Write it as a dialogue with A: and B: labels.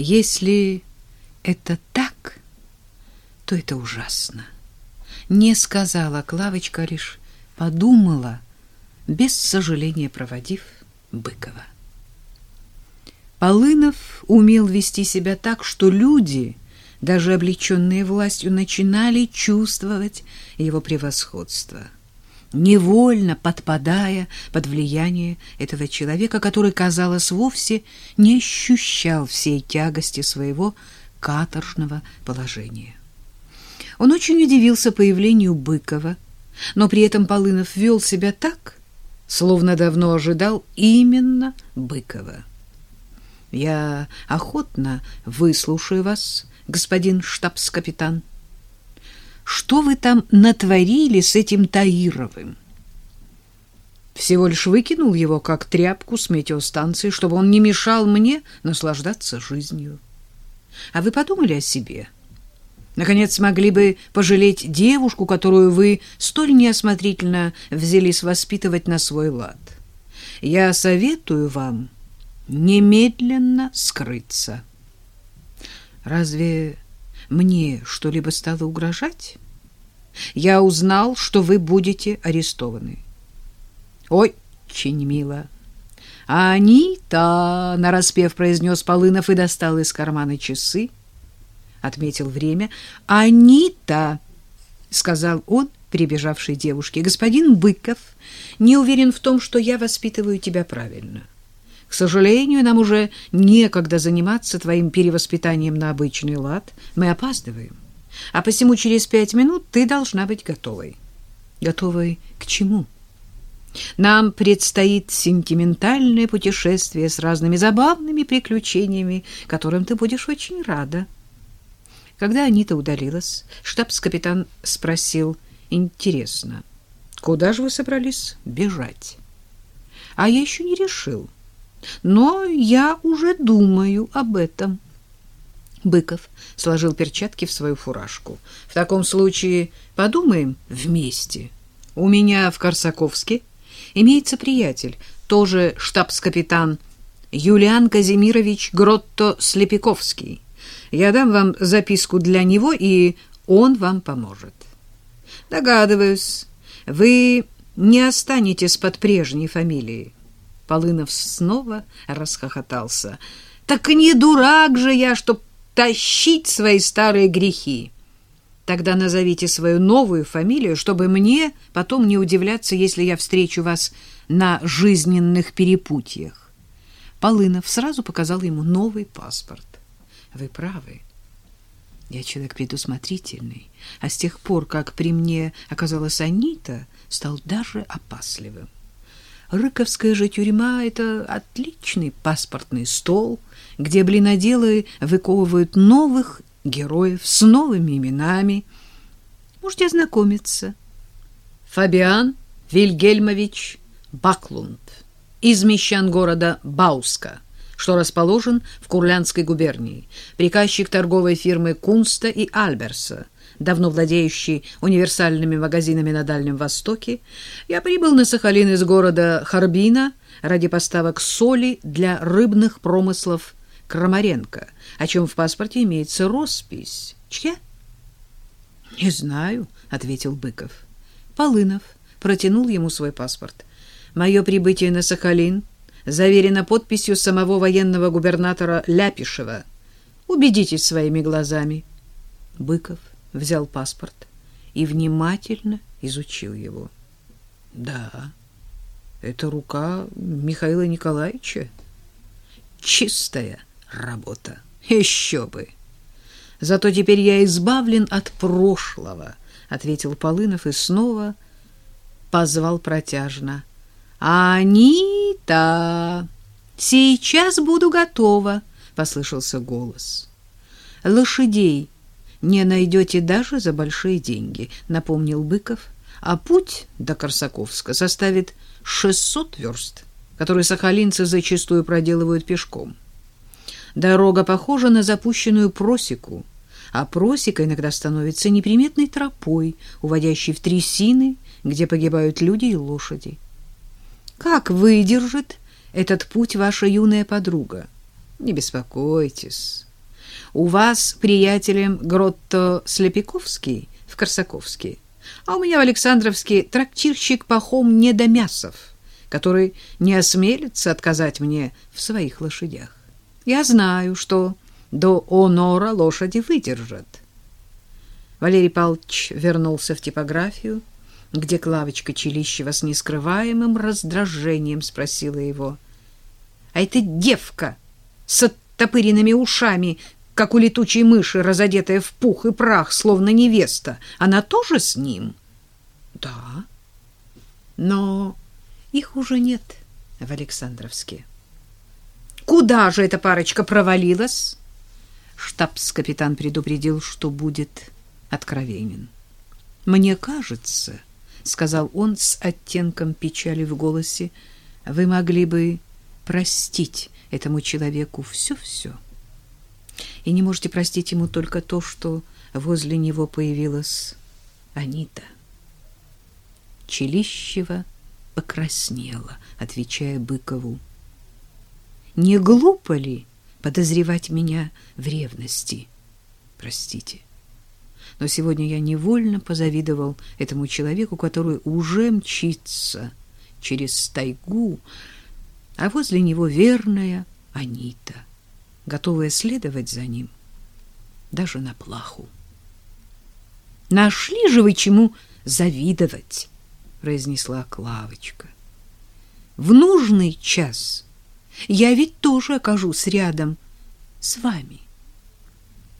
A: Если это так, то это ужасно. Не сказала Клавочка, лишь подумала, без сожаления проводив Быкова. Полынов умел вести себя так, что люди, даже облеченные властью, начинали чувствовать его превосходство, невольно подпадая под влияние этого человека, который, казалось, вовсе не ощущал всей тягости своего каторжного положения. Он очень удивился появлению Быкова, но при этом Полынов вел себя так, словно давно ожидал именно Быкова. Я охотно выслушаю вас, господин штабс-капитан. Что вы там натворили с этим Таировым? Всего лишь выкинул его как тряпку с метеостанции, чтобы он не мешал мне наслаждаться жизнью. А вы подумали о себе? Наконец, могли бы пожалеть девушку, которую вы столь неосмотрительно взялись воспитывать на свой лад. Я советую вам немедленно скрыться. Разве мне что-либо стало угрожать? Я узнал, что вы будете арестованы. Очень мило. Анита, нараспев произнес Полынов и достал из кармана часы, отметил время. Анита, сказал он прибежавшей девушке. Господин Быков не уверен в том, что я воспитываю тебя правильно. — к сожалению, нам уже некогда заниматься твоим перевоспитанием на обычный лад. Мы опаздываем. А посему через пять минут ты должна быть готовой. Готовой к чему? Нам предстоит сентиментальное путешествие с разными забавными приключениями, которым ты будешь очень рада. Когда Анита удалилась, штабс-капитан спросил, интересно, куда же вы собрались бежать? А я еще не решил. Но я уже думаю об этом. Быков сложил перчатки в свою фуражку. В таком случае подумаем вместе. У меня в Корсаковске имеется приятель, тоже штабс-капитан Юлиан Казимирович Гротто-Слепиковский. Я дам вам записку для него, и он вам поможет. Догадываюсь, вы не останетесь под прежней фамилией. Полынов снова расхохотался. Так не дурак же я, чтоб тащить свои старые грехи. Тогда назовите свою новую фамилию, чтобы мне потом не удивляться, если я встречу вас на жизненных перепутьях. Полынов сразу показал ему новый паспорт. Вы правы. Я человек предусмотрительный, а с тех пор, как при мне оказалась Анита, стал даже опасливым. Рыковская же тюрьма — это отличный паспортный стол, где блиноделы выковывают новых героев с новыми именами. Можете ознакомиться. Фабиан Вильгельмович Баклунд из мещан города Бауска, что расположен в Курлянской губернии, приказчик торговой фирмы Кунста и Альберса — давно владеющий универсальными магазинами на Дальнем Востоке, я прибыл на Сахалин из города Харбина ради поставок соли для рыбных промыслов Крамаренко, о чем в паспорте имеется роспись. Чья? — Не знаю, — ответил Быков. Полынов протянул ему свой паспорт. Мое прибытие на Сахалин заверено подписью самого военного губернатора Ляпишева. Убедитесь своими глазами. Быков взял паспорт и внимательно изучил его. Да, это рука Михаила Николаевича. Чистая работа. Еще бы. Зато теперь я избавлен от прошлого, ответил Полынов и снова позвал протяжно. Анита, сейчас буду готова, послышался голос. Лошадей не найдете даже за большие деньги, напомнил Быков, а путь до Корсаковска составит 600 верст, которые сахалинцы зачастую проделывают пешком. Дорога похожа на запущенную просеку, а просека иногда становится неприметной тропой, уводящей в трясины, где погибают люди и лошади. Как выдержит этот путь ваша юная подруга? Не беспокойтесь, У вас приятелем Гротто Слепиковский в Корсаковске, а у меня в Александровске трактирщик Пахом Недомясов, который не осмелится отказать мне в своих лошадях. Я знаю, что до онора лошади выдержат. Валерий Павлович вернулся в типографию, где Клавочка Челищева с нескрываемым раздражением спросила его. — А эта девка с оттопыренными ушами, как у летучей мыши, разодетая в пух и прах, словно невеста, она тоже с ним? — Да. Но их уже нет в Александровске. — Куда же эта парочка провалилась? Штабс-капитан предупредил, что будет откровенен. — Мне кажется сказал он с оттенком печали в голосе, вы могли бы простить этому человеку все-все. И не можете простить ему только то, что возле него появилась Анита. Челищева покраснела, отвечая Быкову. Не глупо ли подозревать меня в ревности? Простите но сегодня я невольно позавидовал этому человеку, который уже мчится через тайгу, а возле него верная Анита, готовая следовать за ним даже на плаху. «Нашли же вы чему завидовать!» — произнесла Клавочка. «В нужный час я ведь тоже окажусь рядом с вами».